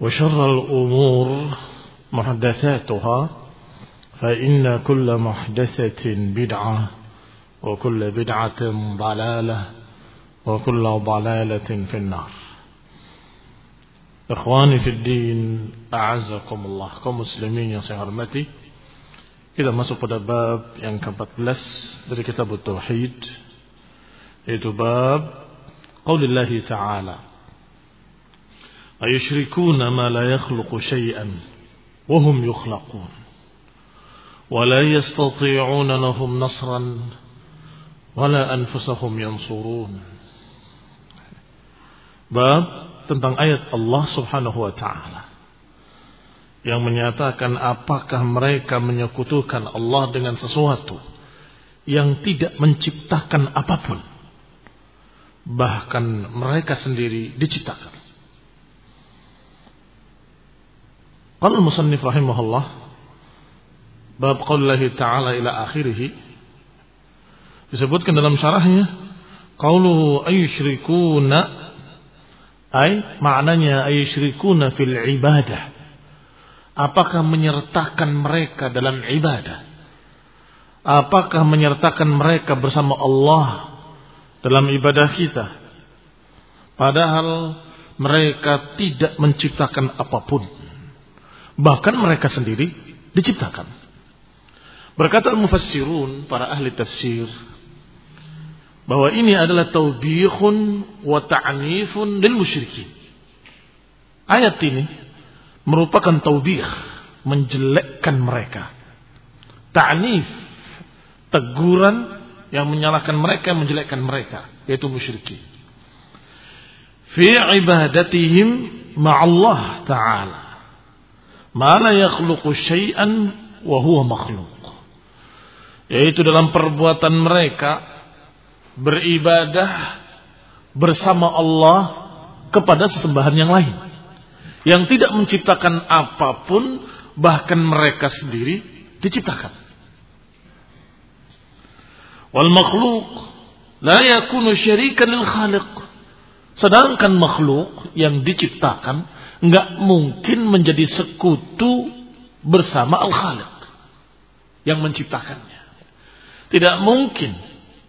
وشر الأمور محدثاتها فإن كل محدثة بدعة وكل بدعة ضلالة وكل ضلالة في النار. إخواني في الدين أعزكم الله. كم مسلمين يا سيحرمتي كده إذا ما bab yang ke-14 dari kitab التوحيد yaitu باب قول الله تعالى Yakhluqu syai'an wa hum yukhlaqun. Wa la yastati'una lahum nasran wa la anfusahum yansurun. Bab tentang ayat Allah Subhanahu wa taala yang menyatakan apakah mereka menyekutukan Allah dengan sesuatu yang tidak menciptakan apa pun bahkan mereka sendiri diciptakan Qala al-musannif rahimahullah bab qaulillahi ta'ala ila akhirih disebutkan dalam syarahnya qauluhu ayyushrikuna Ay, maknanya ayusyrikuna fil ibadah. Apakah menyertakan mereka dalam ibadah? Apakah menyertakan mereka bersama Allah dalam ibadah kita? Padahal mereka tidak menciptakan apa pun. Bahkan mereka sendiri diciptakan. Berkata al-mufassirun, para ahli tafsir, bahwa ini adalah taubihun wa ta'nifun lil musyrikin. Ayat ini merupakan taubih, menjelekkan mereka. Ta'nif, teguran yang menyalahkan mereka, menjelekkan mereka, yaitu musyrikin. Fi ibadatihim ma'allah ta'ala. Ma la yakhluqu syai'an wa huwa makhluk. Yaitu dalam perbuatan mereka beribadah bersama Allah kepada sesembahan yang lain yang tidak menciptakan apa pun bahkan mereka sendiri diciptakan wal makhluk la yakunu syarikan lil khaliq sedangkan makhluk yang diciptakan nggak mungkin menjadi sekutu bersama al khaliq yang menciptakannya tidak mungkin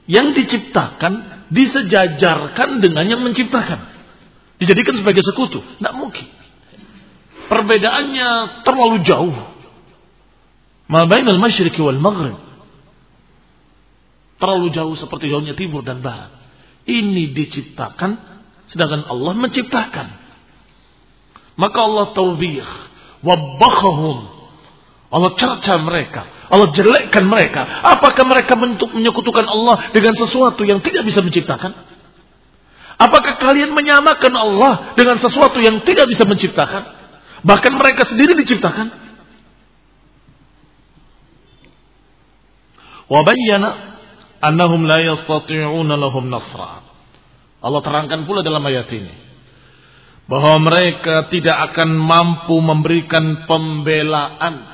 yang diciptakan disejajarkan dengan yang menciptakan. Dijadikan sebagai sekutu. Tidak mungkin. Perbedaannya terlalu jauh. Ma bainal masyriqi wal maghrib. Terlalu jauh seperti jauhnya timur dan barat. Ini diciptakan sedangkan Allah menciptakan. Maka Allah tawbih, wabakhahum. Allah cerca mereka, Allah jelekkan mereka. Apakah mereka menyekutukan Allah dengan sesuatu yang tidak bisa menciptakan? Apakah kalian menyamakan Allah dengan sesuatu yang tidak bisa menciptakan? Bahkan mereka sendiri diciptakan. Wabayyana annahum la yastati'una lahum nasra. Allah terangkan pula dalam ayat ini bahwa mereka tidak akan mampu memberikan pembelaan.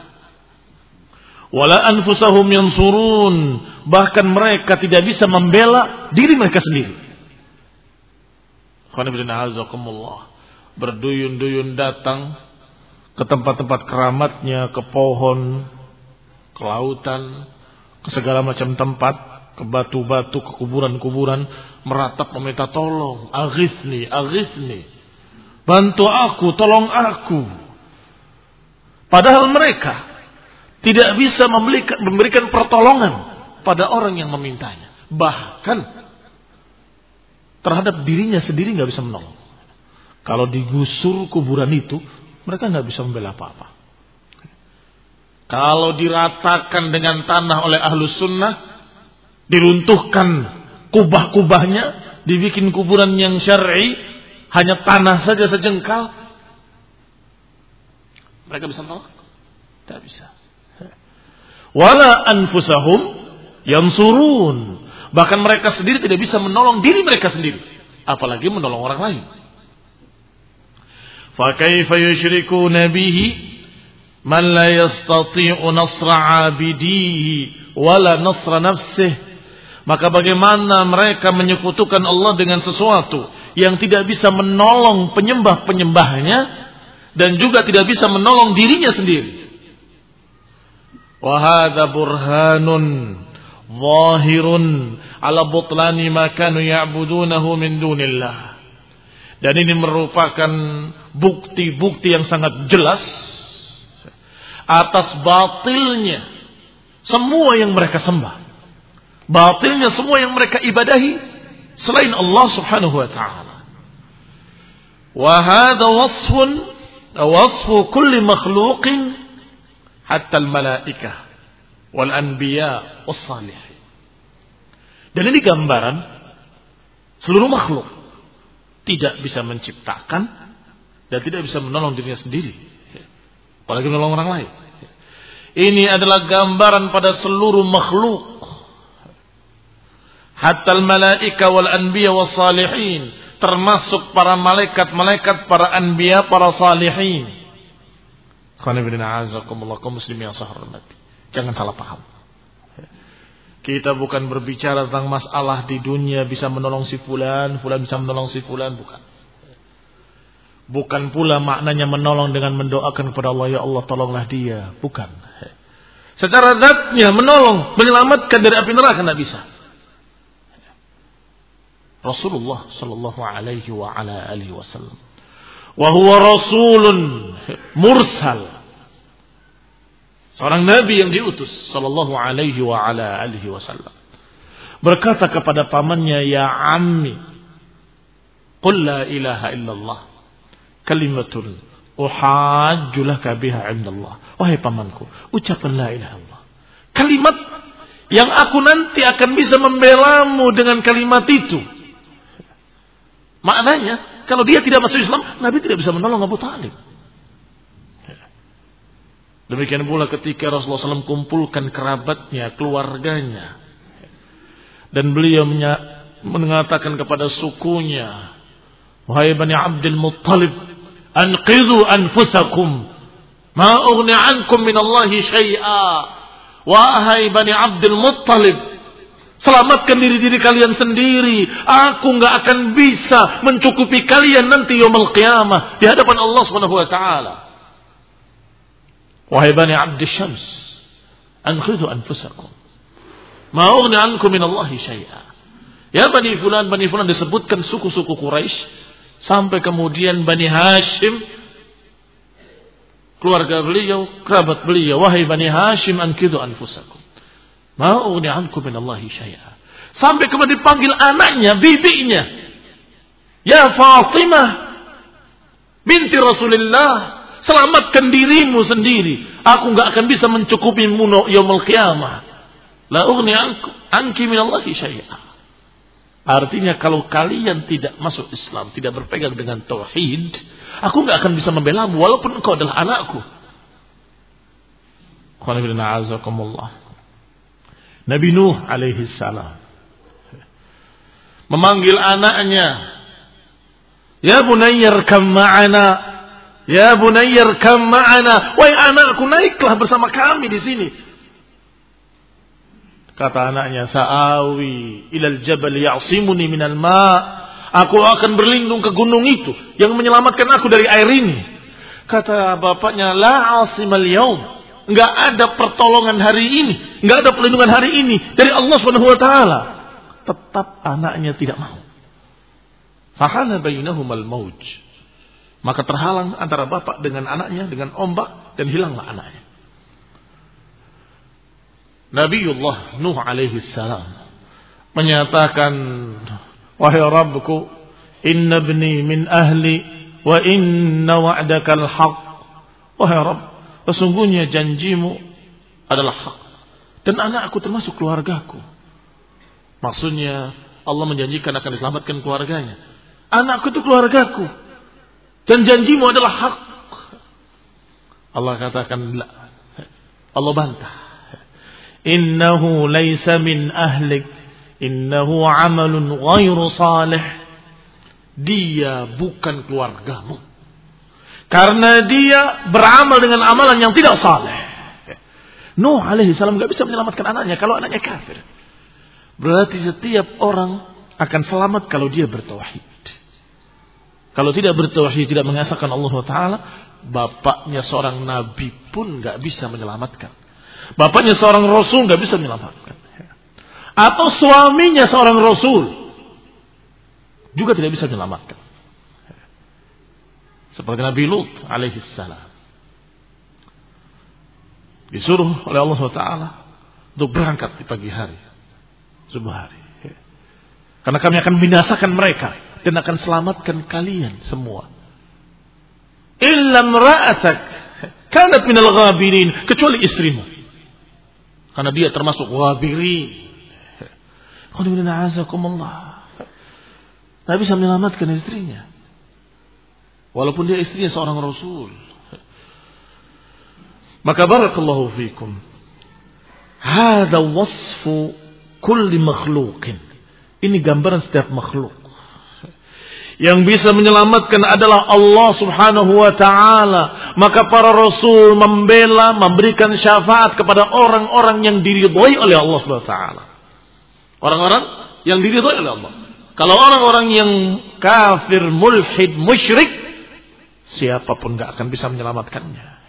Wala anfusahum yansurun. Bahkan mereka tidak bisa membela diri mereka sendiri. Berduyun-duyun datang ke tempat-tempat keramatnya ke pohon ke lautan ke segala macam tempat ke batu-batu, ke kuburan-kuburan, meratap meminta tolong, aghithni, aghithni. Bantu aku, tolong aku. Padahal mereka tidak bisa memberikan, pertolongan pada orang yang memintanya. Bahkan terhadap dirinya sendiri nggak bisa menolong. Kalau digusur kuburan itu, mereka nggak bisa membela apa-apa. Kalau diratakan dengan tanah oleh ahlus sunnah, diruntuhkan kubah-kubahnya, dibikin kuburan yang syar'i, hanya tanah saja sejengkal. Mereka bisa menolak? Tidak bisa. Wala anfusahum yang surun. Bahkan mereka sendiri tidak bisa menolong diri mereka sendiri. Apalagi menolong orang lain. Fakaifa yushrikuna bihi man la yastati'u nasra abidihi wala nasra nafsihi maka bagaimana mereka menyekutukan Allah dengan sesuatu yang tidak bisa menolong penyembah-penyembahnya dan juga tidak bisa menolong dirinya sendiri. Wahada burhanun zahirun ala butlani ma kanu ya'budunahu min dunillah. Dan ini merupakan bukti-bukti yang sangat jelas atas batilnya semua yang mereka sembah batilnya semua yang mereka ibadahi selain Allah Subhanahu wa taala. Wa hadha wasfun wasfu kulli makhluqin hatta al-malaikah wal anbiya was salihin. Dan ini gambaran seluruh makhluk tidak bisa menciptakan dan tidak bisa menolong dirinya sendiri. Apalagi menolong orang lain. Ini adalah gambaran pada seluruh makhluk hatta malaika wal anbiya was salihin termasuk para malaikat-malaikat para anbiya para salihin jangan salah paham kita bukan berbicara tentang masalah di dunia bisa menolong si fulan, fulan bisa menolong si fulan, bukan. Bukan pula maknanya menolong dengan mendoakan kepada Allah, ya Allah tolonglah dia, bukan. Secara zatnya menolong, menyelamatkan dari api neraka tidak bisa. Rasulullah sallallahu alaihi wa ala alihi wasallam. Wa huwa rasulun mursal. Seorang nabi yang diutus sallallahu alaihi wa ala alihi wasallam. Berkata kepada pamannya, "Ya ammi, qul la ilaha illallah kalimatun uhajju laka biha indallah." Wahai pamanku, ucapkan la ilaha illallah. Kalimat yang aku nanti akan bisa membelamu dengan kalimat itu Maknanya, kalau dia tidak masuk Islam, Nabi tidak bisa menolong Abu Talib. Demikian pula ketika Rasulullah SAW kumpulkan kerabatnya, keluarganya. Dan beliau mengatakan kepada sukunya, Wahai Bani Abdul Muttalib, Anqidhu anfusakum, Ma ankum minallahi syai'a. Wahai Bani Abdul Muttalib, Selamatkan diri diri kalian sendiri. Aku nggak akan bisa mencukupi kalian nanti yaumul qiyamah di hadapan Allah Subhanahu wa taala. Wahai bani Abd Syams, ankhidhu anfusakum. Ma ughni ankum min Allah syai'a. Ya Bani Fulan, Bani Fulan disebutkan suku-suku Quraisy sampai kemudian Bani Hashim keluarga beliau, kerabat beliau, wahai Bani Hashim ankidu anfusakum. Ma ughni ankum syai'a. Sampai kemudian dipanggil anaknya, bibinya. Ya Fatimah binti Rasulullah, selamatkan dirimu sendiri. Aku nggak akan bisa mencukupi muno yaumul qiyamah. La ughni anki min Allah syai'a. Artinya kalau kalian tidak masuk Islam, tidak berpegang dengan tauhid, aku nggak akan bisa membela walaupun engkau adalah anakku. Nabi Nuh alaihi salam memanggil anaknya, "Ya bunayyar kam ma'ana." Ya bunayyar kam ma'ana. Wahai anakku, naiklah bersama kami di sini. Kata anaknya, Sa'awi ilal jabal ya'simuni minal ma' Aku akan berlindung ke gunung itu yang menyelamatkan aku dari air ini. Kata bapaknya, La asimal yaum. Enggak ada pertolongan hari ini. Enggak ada perlindungan hari ini dari Allah Subhanahu wa taala. Tetap anaknya tidak mau. Fahana bainahumal mauj. Maka terhalang antara bapak dengan anaknya dengan ombak dan hilanglah anaknya. Nabiullah Nuh alaihi salam menyatakan wahai Rabbku inna ibni min ahli wa inna wa'dakal haq wahai Rabb sesungguhnya janjimu adalah hak. Dan anakku termasuk keluargaku. Maksudnya Allah menjanjikan akan diselamatkan keluarganya. Anakku itu keluargaku. Dan janjimu adalah hak. Allah katakan Allah bantah. Innahu laysa min ahlik. Innahu amalun ghairu salih. Dia bukan keluargamu karena dia beramal dengan amalan yang tidak saleh Nuh alaihi salam gak bisa menyelamatkan anaknya kalau anaknya kafir. Berarti setiap orang akan selamat kalau dia bertauhid. Kalau tidak bertauhid, tidak mengesahkan Allah Taala, bapaknya seorang nabi pun gak bisa menyelamatkan. Bapaknya seorang rasul nggak bisa menyelamatkan. Atau suaminya seorang rasul juga tidak bisa menyelamatkan. Seperti Nabi Lut alaihi salam. Disuruh oleh Allah SWT untuk berangkat di pagi hari. Subuh hari. Karena kami akan binasakan mereka dan akan selamatkan kalian semua. Illam ra'atak kanat minal ghabirin kecuali istrimu. Karena dia termasuk wabiri. Tidak bisa menyelamatkan istrinya. Walaupun dia istrinya seorang rasul. Maka barakallahu fikum. Hada wasfu kulli makhlukin. Ini gambaran setiap makhluk. Yang bisa menyelamatkan adalah Allah subhanahu wa ta'ala. Maka para rasul membela, memberikan syafaat kepada orang-orang yang diridhoi oleh Allah subhanahu wa ta'ala. Orang-orang yang diridhoi oleh Allah. Kalau orang-orang yang kafir, mulhid, musyrik, siapa pun gak akan bisa menyelamatkannya.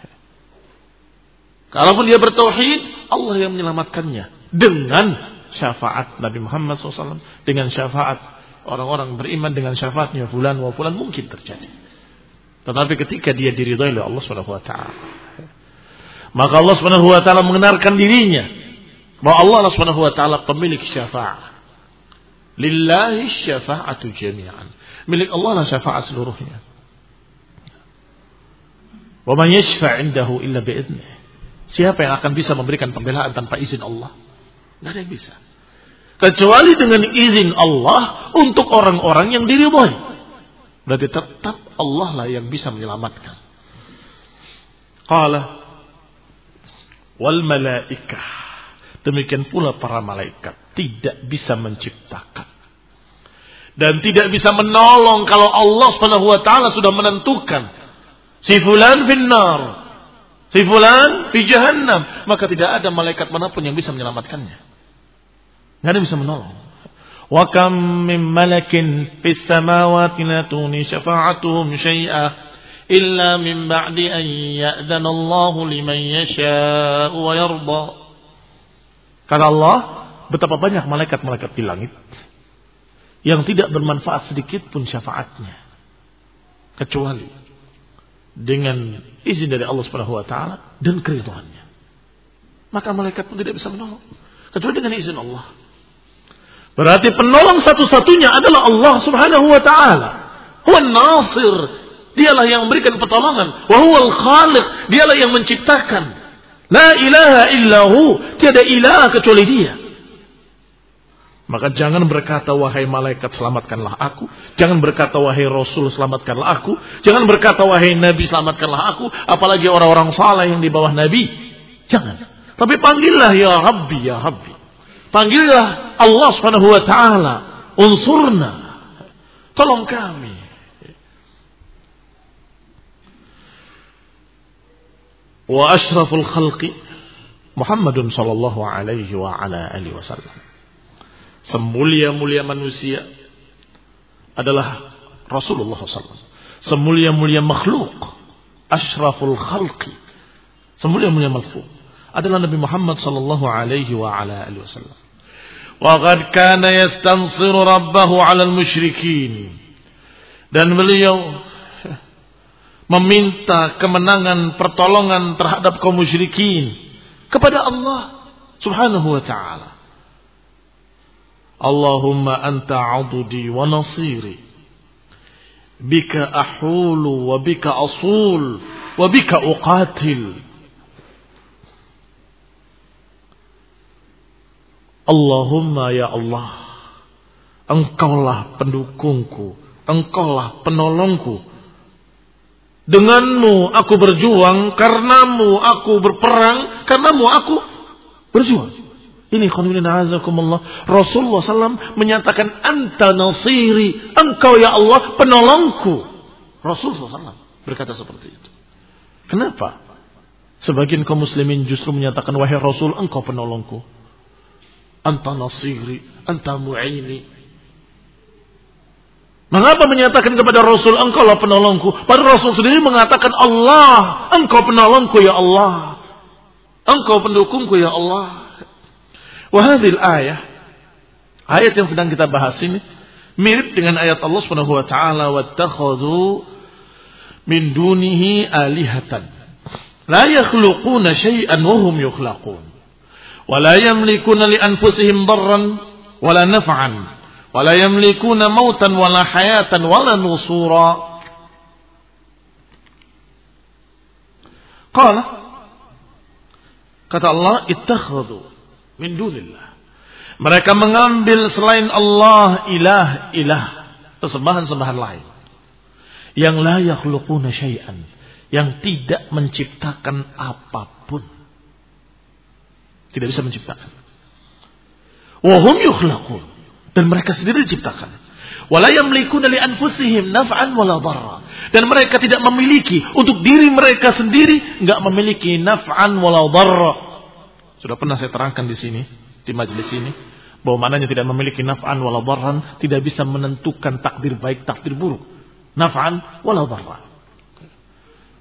Kalaupun dia bertauhid, Allah yang menyelamatkannya dengan syafaat Nabi Muhammad SAW, dengan syafaat orang-orang beriman dengan syafaatnya fulan wa fulan mungkin terjadi. Tetapi ketika dia diridhai oleh Allah Subhanahu wa taala, maka Allah Subhanahu wa taala mengenalkan dirinya bahwa Allah Subhanahu wa taala pemilik syafaat. Lillahi syafa'atu jami'an. Milik Allah lah syafaat seluruhnya. Illa. Siapa yang akan bisa memberikan pembelaan tanpa izin Allah? Tidak ada yang bisa kecuali dengan izin Allah untuk orang-orang yang diridhoi. Berarti tetap Allah lah yang bisa menyelamatkan. Qala wal malaikah. Demikian pula para malaikat tidak bisa menciptakan dan tidak bisa menolong kalau Allah Subhanahu wa taala sudah menentukan si fulan finnar, si fulan fi jahannam, maka tidak ada malaikat mana pun yang bisa menyelamatkannya. Nggak ada bisa menolong. Wa kam min malakin fis samawati la tuni syafa'atuhum syai'a illa min ba'di an ya'dana Allah liman yasha'u wa yarda. Kata Allah, betapa banyak malaikat-malaikat di langit. yang tidak bermanfaat sedikit pun syafaatnya kecuali dengan izin dari Allah Subhanahu wa taala dan keridhaannya. Maka malaikat pun tidak bisa menolong kecuali dengan izin Allah. Berarti penolong satu-satunya adalah Allah Subhanahu wa taala. Huwa nasir. Dialah yang memberikan pertolongan. Wa huwal khaliq. Dialah yang menciptakan. La ilaha illahu. Tiada ilah kecuali dia. Maka jangan berkata wahai malaikat selamatkanlah aku. Jangan berkata wahai rasul selamatkanlah aku. Jangan berkata wahai nabi selamatkanlah aku. Apalagi orang-orang salah yang di bawah nabi. Jangan. Tapi panggillah ya Rabbi ya Rabbi. Panggillah Allah subhanahu wa ta'ala. Unsurna. Tolong kami. Wa ashraful khalqi Muhammadun sallallahu alaihi wa ala alihi wasallam semulia-mulia manusia adalah Rasulullah SAW. Semulia-mulia makhluk, ashraful khalqi, semulia-mulia makhluk adalah Nabi Muhammad sallallahu alaihi wa ala alihi wasallam. Wa qad kana yastansiru rabbahu 'ala al-musyrikin. Dan beliau meminta kemenangan pertolongan terhadap kaum musyrikin kepada Allah Subhanahu wa taala. Allahumma anta adudi wa nasiri. Bika ahulu wa bika asul wa bika uqatil. Allahumma ya Allah. Engkaulah pendukungku. Engkaulah penolongku. Denganmu aku berjuang. Karenamu aku berperang. Karenamu aku berjuang. Ini khonulin azakumullah. Rasulullah SAW menyatakan anta nasiri. Engkau ya Allah penolongku. Rasulullah SAW berkata seperti itu. Kenapa? Sebagian kaum muslimin justru menyatakan wahai Rasul engkau penolongku. Anta nasiri, anta mu'ini. Mengapa menyatakan kepada Rasul engkau lah penolongku? Padahal Rasul sendiri mengatakan Allah, engkau penolongku ya Allah. Engkau pendukungku ya Allah. Wahadil ayah, ayat yang sedang kita bahas ini mirip dengan ayat Allah Subhanahu wa taala wattakhadhu min dunihi alihatan. La yakhluquna syai'an wa hum yukhlaqun. Wa la yamlikuna li anfusihim darran wala naf'an. Wa la yamlikuna mautan wala hayatan wala nusura. Qala kata Allah ittakhadhu min dunillah. Mereka mengambil selain Allah ilah-ilah, sesembahan-sembahan lain. Yang la yakhluquna syai'an, yang tidak menciptakan apa pun. Tidak bisa menciptakan. Wahum yukhlaqun. Dan mereka sendiri diciptakan. Wala yamlikuna li anfusihim naf'an wala. Dan mereka tidak memiliki untuk diri mereka sendiri enggak memiliki naf'an wala dharra sudah pernah saya terangkan di sini, di majelis ini, bahwa mananya tidak memiliki naf'an wala dharran, tidak bisa menentukan takdir baik, takdir buruk. Naf'an wala dharran.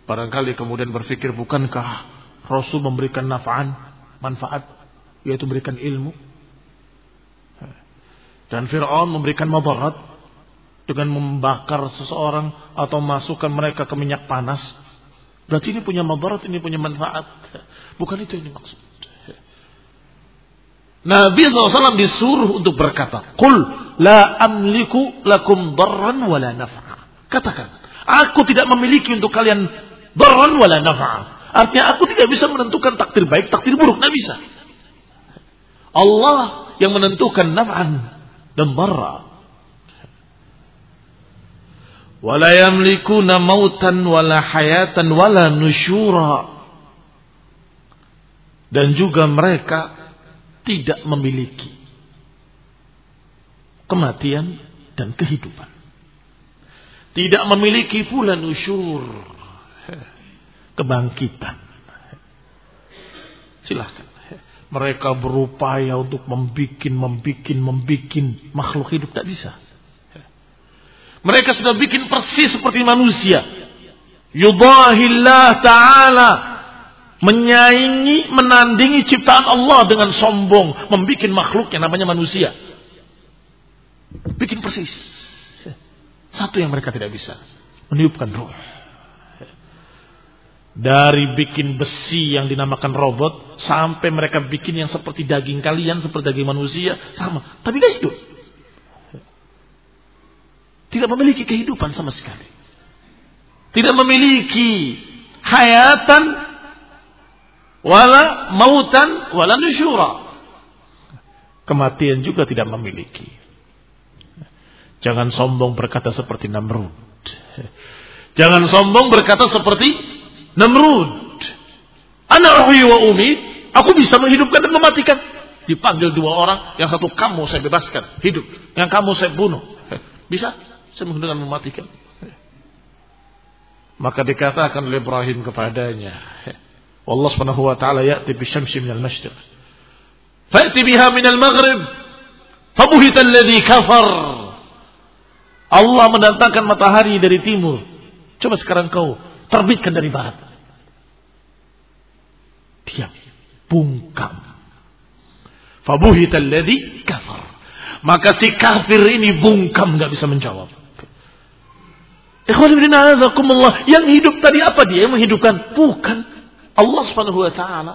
Barangkali kemudian berpikir, bukankah Rasul memberikan naf'an, manfaat, yaitu memberikan ilmu. Dan Fir'aun memberikan madarat dengan membakar seseorang atau masukkan mereka ke minyak panas. Berarti ini punya madarat, ini punya manfaat. Bukan itu yang dimaksud. Nabi SAW disuruh untuk berkata, Qul la amliku lakum darran wala naf'a. Katakan, aku tidak memiliki untuk kalian darran wala naf'a. Artinya aku tidak bisa menentukan takdir baik, takdir buruk. Tidak bisa. Allah yang menentukan naf'an dan darra. Wala yamlikuna mautan wala hayatan wala nusyura. Dan juga mereka tidak memiliki kematian dan kehidupan. Tidak memiliki pula nusyur, kebangkitan. Silahkan. Mereka berupaya untuk membikin, membikin, membikin makhluk hidup tak bisa. Mereka sudah bikin persis seperti manusia. Yudahillah ta'ala menyaingi, menandingi ciptaan Allah dengan sombong, membuat makhluk yang namanya manusia. Bikin persis. Satu yang mereka tidak bisa. Meniupkan ruh. Dari bikin besi yang dinamakan robot sampai mereka bikin yang seperti daging kalian, seperti daging manusia, sama. Tapi tidak hidup. Tidak memiliki kehidupan sama sekali. Tidak memiliki hayatan wala mautan wala nusyura. Kematian juga tidak memiliki. Jangan sombong berkata seperti Namrud. Jangan sombong berkata seperti Namrud. Anak uhyi wa umi. Aku bisa menghidupkan dan mematikan. Dipanggil dua orang. Yang satu kamu saya bebaskan. Hidup. Yang kamu saya bunuh. Bisa? Saya menghidupkan mematikan. Maka dikatakan oleh Ibrahim kepadanya. Allah subhanahu wa ta'ala ya'ti bisyamsi minal masyriq. Fa'ti biha minal maghrib. Fabuhita alladhi kafar. Allah mendatangkan matahari dari timur. Coba sekarang kau terbitkan dari barat. Dia bungkam. Fabuhita alladhi kafar. Maka si kafir ini bungkam nggak bisa menjawab. Yang hidup tadi apa dia yang menghidupkan? Bukan Allah Subhanahu wa taala.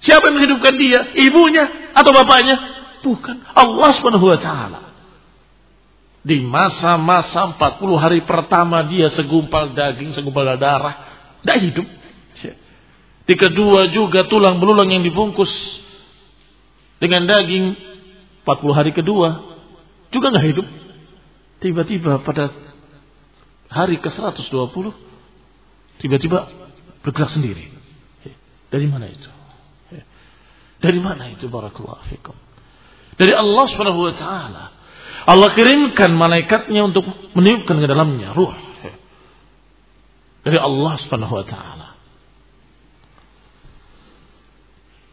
Siapa yang menghidupkan dia? Ibunya atau bapaknya? Bukan Allah Subhanahu wa taala. Di masa-masa 40 hari pertama dia segumpal daging, segumpal darah. Tidak hidup. Di kedua juga tulang belulang yang dibungkus dengan daging 40 hari kedua juga nggak hidup. Tiba-tiba pada hari ke-120 tiba-tiba bergerak sendiri. Dari mana itu? Dari mana itu barakallahu fikum? Dari Allah Subhanahu wa taala. Allah kirimkan malaikatnya untuk meniupkan ke dalamnya ruh dari Allah Subhanahu wa taala.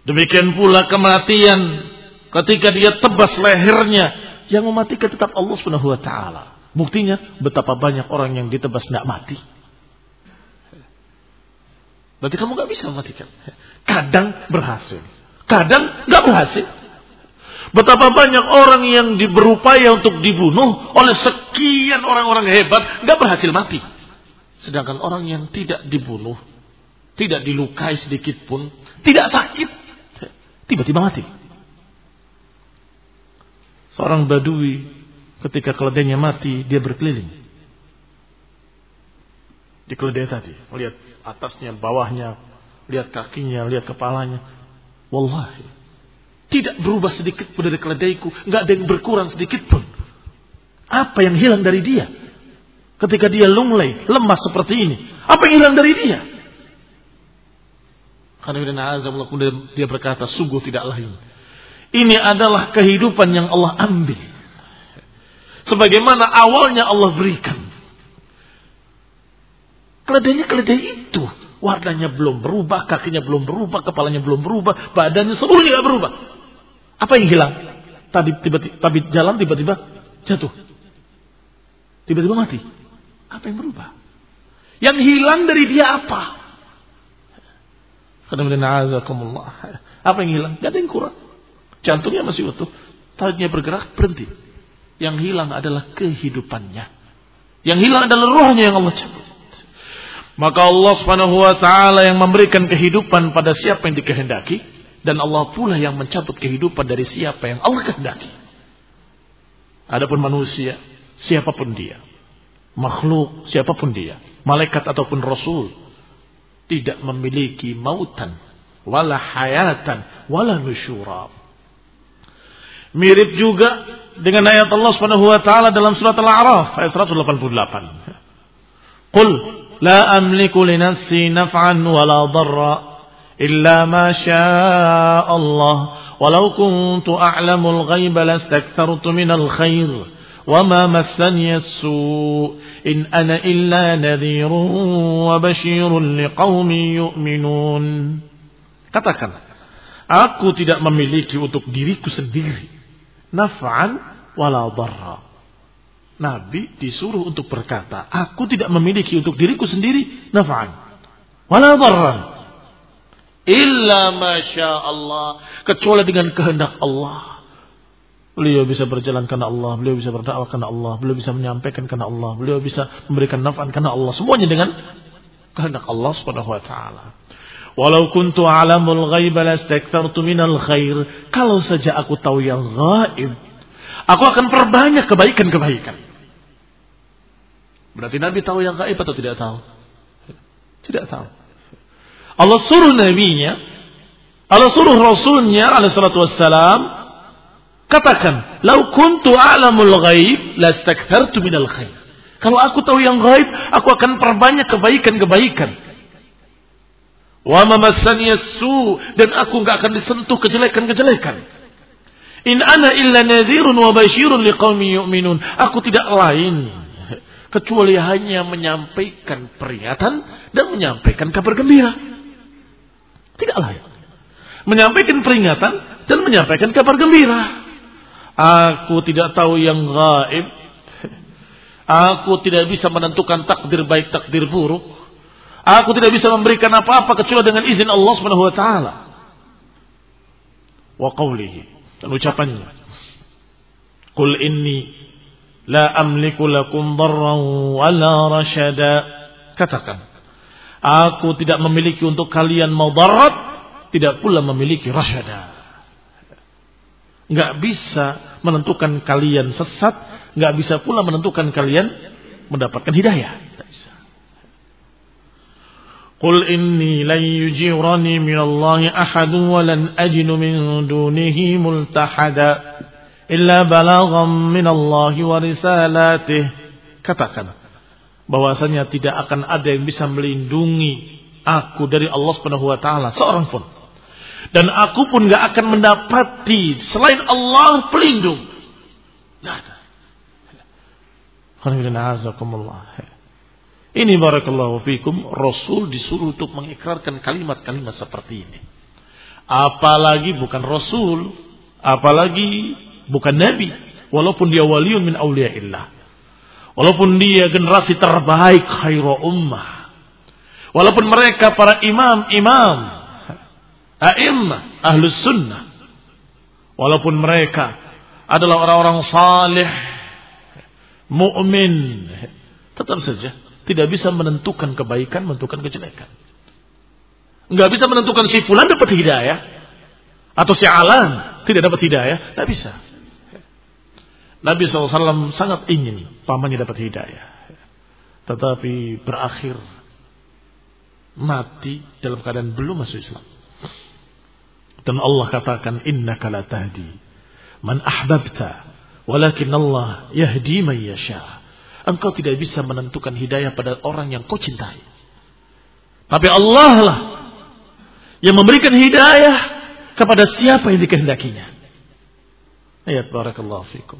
Demikian pula kematian ketika dia tebas lehernya yang mematikan tetap Allah Subhanahu wa taala. Buktinya betapa banyak orang yang ditebas tidak mati. Berarti kamu nggak bisa mematikan. Kadang berhasil, kadang nggak berhasil. Betapa banyak orang yang berupaya untuk dibunuh oleh sekian orang-orang hebat nggak berhasil mati. Sedangkan orang yang tidak dibunuh, tidak dilukai sedikit pun, tidak sakit, tiba-tiba mati. Seorang badui ketika keledainya mati, dia berkeliling. Di keledai tadi, melihat atasnya, bawahnya, lihat kakinya, lihat kepalanya. Wallahi, tidak berubah sedikit pun dari keledaiku. Nggak ada yang berkurang sedikit pun. Apa yang hilang dari dia? Ketika dia lunglai, lemah seperti ini. Apa yang hilang dari dia? Karena dia berkata, sungguh tidak lain. Ini adalah kehidupan yang Allah ambil. Sebagaimana awalnya Allah berikan. Keledainya keledai itu. Warnanya belum berubah, kakinya belum berubah, kepalanya belum berubah, badannya seluruhnya tidak berubah. Apa yang hilang? Tadi tiba-tiba jalan tiba-tiba jatuh. Tiba-tiba mati. Apa yang berubah? Yang hilang dari dia apa? Apa yang hilang? Gak ada yang kurang. Jantungnya masih utuh. Tadinya bergerak, berhenti. Yang hilang adalah kehidupannya. Yang hilang adalah rohnya yang Allah cabut. Maka Allah subhanahu wa ta'ala yang memberikan kehidupan pada siapa yang dikehendaki. Dan Allah pula yang mencabut kehidupan dari siapa yang Allah kehendaki. Adapun manusia, siapa pun dia. Makhluk, siapa pun dia. Malaikat ataupun Rasul. Tidak memiliki mautan. Wala hayatan. Wala nusyura. Mirip juga dengan ayat Allah Subhanahu wa taala dalam surat Al-A'raf ayat 188. Qul لا أملك لنفسي نفعا ولا ضرا إلا ما شاء الله. ولو كنت أعلم الغيب لاستكثرت من الخير وما مسني السوء. إن أنا إلا نذير وبشير لقوم يؤمنون. Katakan aku tidak memiliki untuk diriku sendiri نفعا ولا ضرا Nabi disuruh untuk berkata, aku tidak memiliki untuk diriku sendiri naf'an wala dharra Illa masya Allah. Kecuali dengan kehendak Allah. Beliau bisa berjalan karena Allah, beliau bisa berdakwah karena Allah, beliau bisa menyampaikan karena Allah, beliau bisa memberikan naf'an karena Allah. Semuanya dengan kehendak Allah Subhanahu wa taala. Walau kuntu alamul ghaib lastakthartu minal khair. Kalau saja aku tahu yang gaib, aku akan perbanyak kebaikan-kebaikan. Berarti Nabi tahu yang gaib atau tidak tahu? Tidak tahu. Allah suruh nabinya, Allah suruh rasulnya alaihi salatu wassalam Katakan, "Lau kuntu a'lamul ghaib lastakthartu minal khair." Kalau aku tahu yang gaib, aku akan perbanyak kebaikan-kebaikan. Wa mamassani dan aku enggak akan disentuh kejelekan-kejelekan. In ana illa nadhirun wa basyirun liqaumin yu'minun. Aku tidak lain kecuali hanya menyampaikan peringatan dan menyampaikan kabar gembira. Tidak lain. Menyampaikan peringatan dan menyampaikan kabar gembira. Aku tidak tahu yang gaib. Aku tidak bisa menentukan takdir baik takdir buruk. Aku tidak bisa memberikan apa-apa kecuali dengan izin Allah Subhanahu wa taala. Wa qawlihi dan ucapannya. Qul inni la amliku lakum darran wala rasyada. Katakan, aku tidak memiliki untuk kalian madarat, tidak pula memiliki rasyada nggak bisa menentukan kalian sesat, nggak bisa pula menentukan kalian mendapatkan hidayah. Lan yujirani min Allah ahadun wa lan ajinu min dunihi multahada illa balaghan min Allah wa risalatih. Katakan bahwasanya tidak akan ada yang bisa melindungi aku dari Allah Subhanahu wa taala seorang pun dan aku pun gak akan mendapati selain Allah pelindung. Gak ada. Ini barakallahu fikum. Rasul disuruh untuk mengikrarkan kalimat-kalimat seperti ini. Apalagi bukan Rasul. Apalagi bukan Nabi. Walaupun dia waliun min awliyaillah. Walaupun dia generasi terbaik khairu ummah. Walaupun mereka para imam-imam a'immah ahlus sunnah walaupun mereka adalah orang-orang saleh mukmin tetap saja tidak bisa menentukan kebaikan menentukan kejelekan. Nggak bisa menentukan si fulan dapat hidayah atau si alan tidak dapat hidayah nggak bisa. Nabi SAW sangat ingin pamannya dapat hidayah tetapi berakhir mati dalam keadaan belum masuk Islam. Dan Allah katakan innaka la tahdi man ahbabta walakin Allah yahdi man yasha. Engkau tidak bisa menentukan hidayah pada orang yang kau cintai. Tapi Allah lah yang memberikan hidayah kepada siapa yang dikehendakinya. Ayat barakallahu fikum.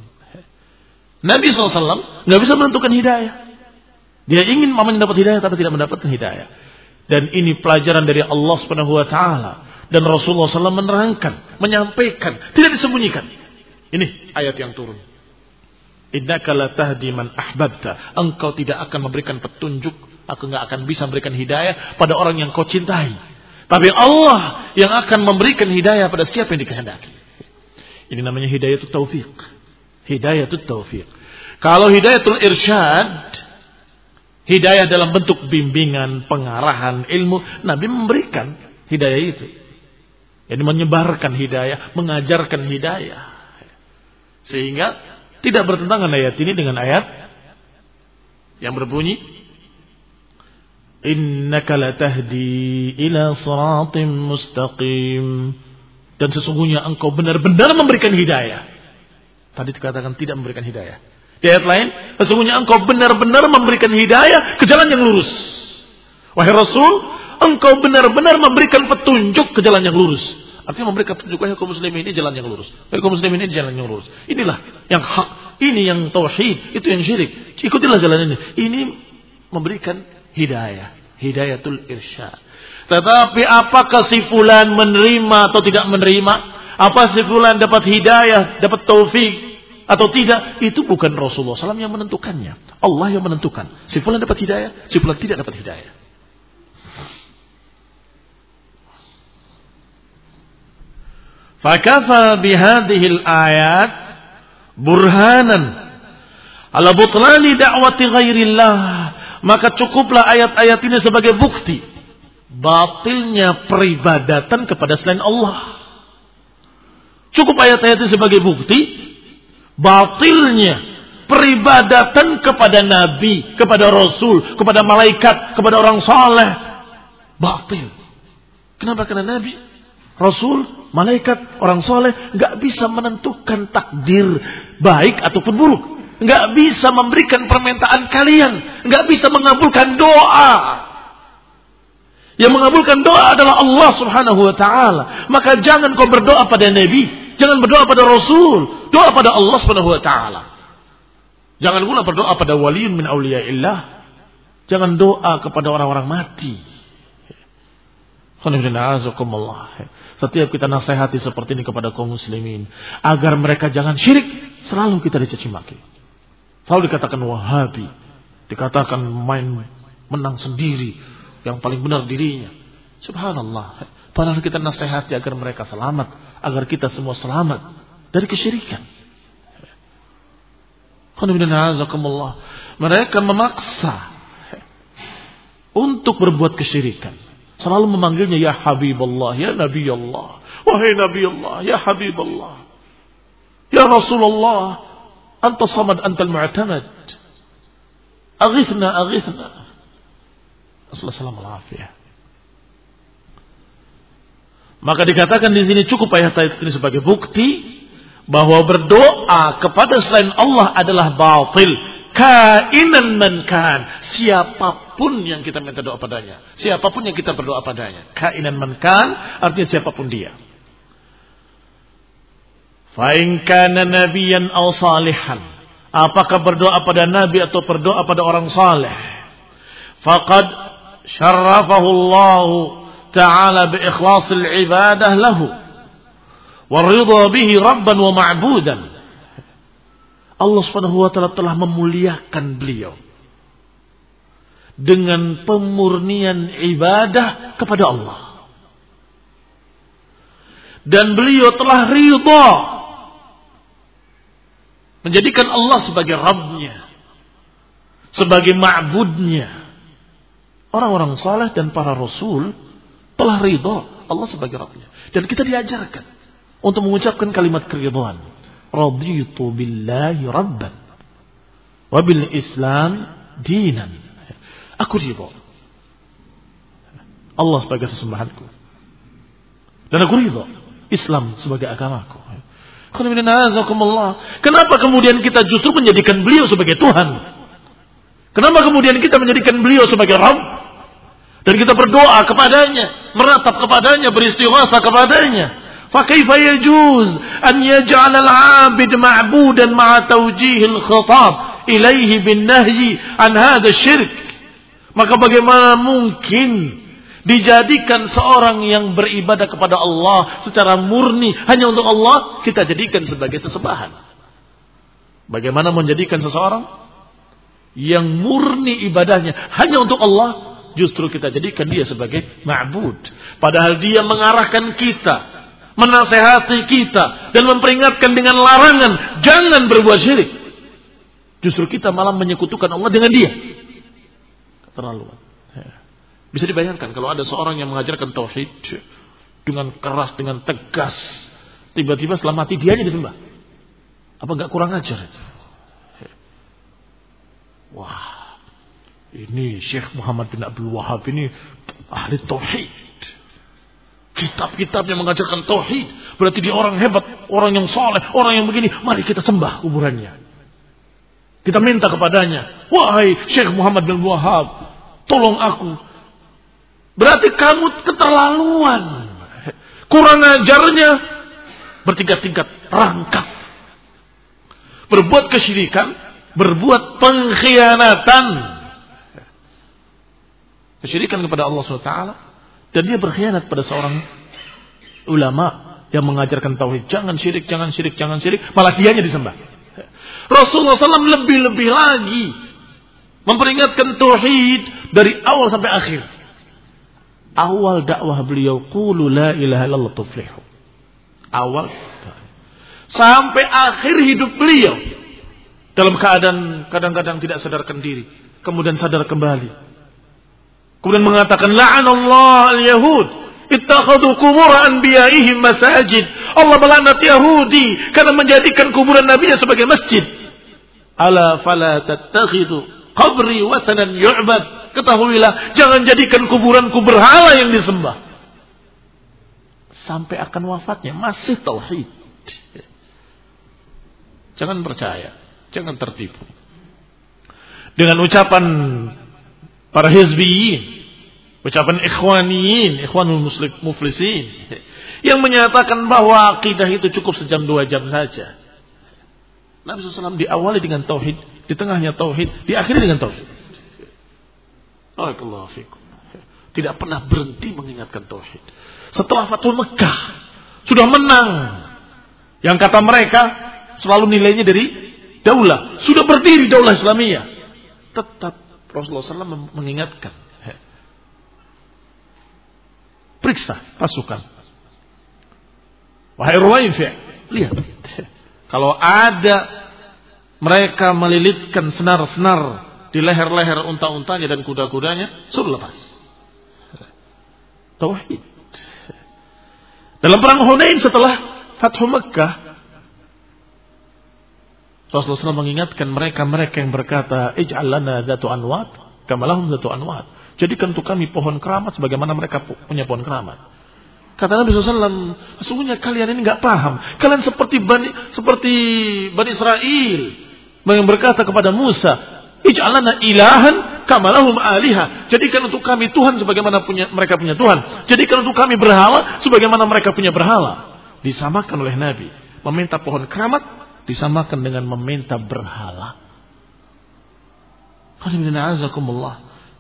Nabi SAW nggak bisa menentukan hidayah. Dia ingin mamanya dapat hidayah tapi tidak mendapatkan hidayah. Dan ini pelajaran dari Allah Subhanahu wa taala dan Rasulullah SAW menerangkan, menyampaikan, tidak disembunyikan. Ini ayat yang turun. Innaka la tahdi man ahbabta. Engkau tidak akan memberikan petunjuk, aku nggak akan bisa memberikan hidayah pada orang yang kau cintai. Tapi Allah yang akan memberikan hidayah pada siapa yang dikehendaki. Ini namanya hidayatul taufik. Hidayatul taufik. Kalau hidayatul irsyad, hidayah dalam bentuk bimbingan, pengarahan, ilmu, Nabi memberikan hidayah itu. Ini menyebarkan hidayah, mengajarkan hidayah. Sehingga tidak bertentangan ayat ini dengan ayat yang berbunyi Innaka latahdi ila siratim mustaqim dan sesungguhnya engkau benar-benar memberikan hidayah. Tadi dikatakan tidak memberikan hidayah. Di ayat lain, sesungguhnya engkau benar-benar memberikan hidayah ke jalan yang lurus. Wahai Rasul, engkau benar-benar memberikan petunjuk ke jalan yang lurus. Artinya memberikan petunjuk wahai kaum muslimin ini jalan yang lurus. Kaum muslimin ini jalan yang lurus. Inilah yang hak, ini yang tauhid, itu yang syirik. Ikutilah jalan ini. Ini memberikan hidayah, hidayatul irsyad. Tetapi apakah si fulan menerima atau tidak menerima? Apa si fulan dapat hidayah, dapat taufik atau tidak? Itu bukan Rasulullah SAW yang menentukannya. Allah yang menentukan. Si fulan dapat hidayah, si fulan tidak dapat hidayah. Fakafa bihadihil ayat burhanan ala butlani da'wati ghairillah maka cukuplah ayat-ayat ini sebagai bukti batilnya peribadatan kepada selain Allah. Cukup ayat-ayat ini sebagai bukti batilnya peribadatan kepada nabi, kepada rasul, kepada malaikat, kepada orang saleh. Batil. Kenapa? Karena nabi, rasul, malaikat, orang soleh nggak bisa menentukan takdir baik ataupun buruk nggak bisa memberikan permintaan kalian, nggak bisa mengabulkan doa. Yang mengabulkan doa adalah Allah Subhanahu wa taala. Maka jangan kau berdoa pada nabi, jangan berdoa pada rasul, doa pada Allah Subhanahu wa taala. Jangan pula berdoa pada waliun min auliyaillah. Jangan doa kepada orang-orang mati. Setiap kita nasihati seperti ini kepada kaum muslimin. Agar mereka jangan syirik. Selalu kita dicaci maki. Selalu dikatakan wahabi. Dikatakan main menang sendiri. Yang paling benar dirinya. Subhanallah. Padahal kita nasihati agar mereka selamat. Agar kita semua selamat. Dari kesyirikan. Mereka memaksa. Untuk berbuat kesyirikan. Selalu memanggilnya ya Habibullah, ya Nabi Allah. Wahai Nabi Allah, ya Habib Allah. Ya Rasulullah, Anta samad, anta al-mu'tamad. Aghithna, aghithna. Assalamualaikum warahmatullahi Maka dikatakan di sini cukup ayat ini sebagai bukti bahwa berdoa kepada selain Allah adalah batil. Kainan man kan. Siapa pun yang kita minta doa padanya. Siapa pun yang kita berdoa padanya. Kainan man kan artinya siapa pun dia. Fa'in kana nabiyan aw salihan. Apakah berdoa pada nabi atau berdoa pada orang saleh? Faqad syarrafahu Allah Ta'ala bi ikhlasil ibadah lahu. Waridha bihi rabban wa ma'budan. Allah Subhanahu wa taala telah memuliakan beliau dengan pemurnian ibadah kepada Allah. Dan beliau telah ridha Menjadikan Allah sebagai Rabbnya. Sebagai ma'budnya. Orang-orang saleh dan para rasul telah ridho Allah sebagai Rabbnya. Dan kita diajarkan untuk mengucapkan kalimat keridhaan. Raditu billahi rabban. Wabil islam dinan. Aku ridho. Allah sebagai sesembahanku. Dan aku ridho. Islam sebagai agamaku. Kenapa kemudian kita justru menjadikan beliau sebagai Tuhan? Kenapa kemudian kita menjadikan beliau sebagai Rabb? Dan kita berdoa kepadanya, meratap kepadanya, beristighatsah kepadanya. Yajuz an yaj'al al-'abid ma'budan ma'a tawjih al-khitab ilaihi bin nahyi an hadha syirk? Maka bagaimana mungkin dijadikan seorang yang beribadah kepada Allah secara murni hanya untuk Allah, kita jadikan sebagai sesembahan. Bagaimana menjadikan seseorang yang murni ibadahnya hanya untuk Allah, justru kita jadikan dia sebagai ma'bud. Padahal dia mengarahkan kita, menasehati kita, dan memperingatkan dengan larangan, jangan berbuat syirik. Justru kita malah menyekutukan Allah dengan dia. Terlalu. Bisa dibayangkan kalau ada seorang yang mengajarkan tauhid dengan keras, dengan tegas, tiba-tiba setelah mati dia aja disembah. Apa nggak kurang ajar itu? Wah, ini Syekh Muhammad bin Abdul Wahab ini ahli tauhid. Kitab-kitab yang mengajarkan tauhid. Berarti dia orang hebat, orang yang soleh, orang yang begini. Mari kita sembah kuburannya. Kita minta kepadanya. Wahai Syekh Muhammad bin Wahab. Tolong aku Berarti kamu keterlaluan. Kurang ajarnya bertingkat-tingkat rangkap. Berbuat kesyirikan, berbuat pengkhianatan. Kesyirikan kepada Allah SWT. Dan dia berkhianat pada seorang ulama yang mengajarkan tauhid. Jangan syirik, jangan syirik, jangan syirik. Malah dianya disembah. Rasulullah SAW lebih-lebih lagi memperingatkan tauhid dari awal sampai akhir awal dakwah beliau qulu la ilaha illallah tuflihu. Awal sampai akhir hidup beliau dalam keadaan kadang-kadang tidak sadarkan diri, kemudian sadar kembali. Kemudian mengatakan la'anallah al-yahud ittakhadhu qubur anbiya'ihim masajid. Allah melaknat Yahudi karena menjadikan kuburan nabinya sebagai masjid. Ala fala tattakhidhu qabri watanan yu'bad. Ketahuilah jangan jadikan kuburanku berhala yang disembah. Sampai akan wafatnya masih tauhid. Jangan percaya, jangan tertipu. Dengan ucapan para hizbiyin, ucapan ikhwaniyin, ikhwanul muflisin, yang menyatakan bahwa akidah itu cukup sejam dua jam saja. Nabi SAW diawali dengan tauhid, di tengahnya tauhid, diakhiri dengan tauhid. Fikum. Tidak pernah berhenti mengingatkan tauhid. Setelah Fathul Mekah, sudah menang. Yang kata mereka, selalu nilainya dari daulah. Sudah berdiri daulah Islamiyah. Tetap Rasulullah SAW mengingatkan. Periksa pasukan. Wahai Ruwaifi, lihat. Kalau ada mereka melilitkan senar-senar di leher-leher unta-untanya dan kuda-kudanya, suruh lepas. Tauhid. Dalam perang Hunain setelah Fathu Mekah, Rasulullah SAW mengingatkan mereka-mereka yang berkata, Ij'al lana datu anwat, kamalahum datu anwat. Jadikan untuk kami pohon keramat sebagaimana mereka punya pohon keramat. Kata Nabi SAW, sesungguhnya kalian ini nggak paham. Kalian seperti Bani, seperti Bani Israel yang berkata kepada Musa, Ij'alana ilahan kamalahum aliha. Jadikan untuk kami Tuhan sebagaimana punya mereka punya Tuhan. Jadikan untuk kami berhala sebagaimana mereka punya berhala. Disamakan oleh Nabi. Meminta pohon keramat disamakan dengan meminta berhala.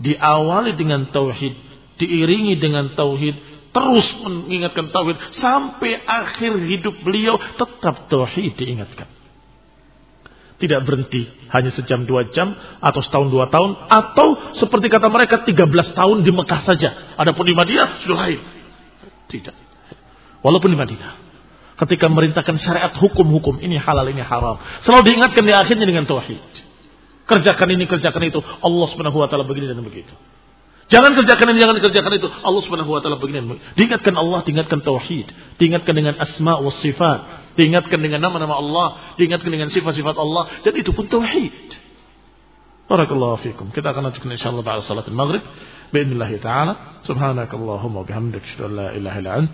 Diawali dengan tauhid, diiringi dengan tauhid, terus mengingatkan tauhid sampai akhir hidup beliau tetap tauhid diingatkan. Tidak berhenti hanya sejam dua jam atau setahun dua tahun atau seperti kata mereka 13 tahun di Mekah saja. Adapun di Madinah sudah lain. Tidak. Walaupun di Madinah ketika merintahkan syariat hukum-hukum ini halal ini haram. Selalu diingatkan di akhirnya dengan tauhid. Kerjakan ini, kerjakan itu. Allah Subhanahu wa taala begini dan begitu. Jangan kerjakan ini, jangan kerjakan itu. Allah Subhanahu wa taala begini dan begitu. Diingatkan Allah, diingatkan tauhid, diingatkan dengan asma wa sifat, diingatkan dengan nama-nama Allah, diingatkan dengan sifat-sifat Allah dan itu pun tauhid. Barakallahu fikum. Kita akan lanjutkan insyaallah ba'da salat maghrib. Taala. Subhanakallahumma bihamdika asyhadu an la ilaha illa anta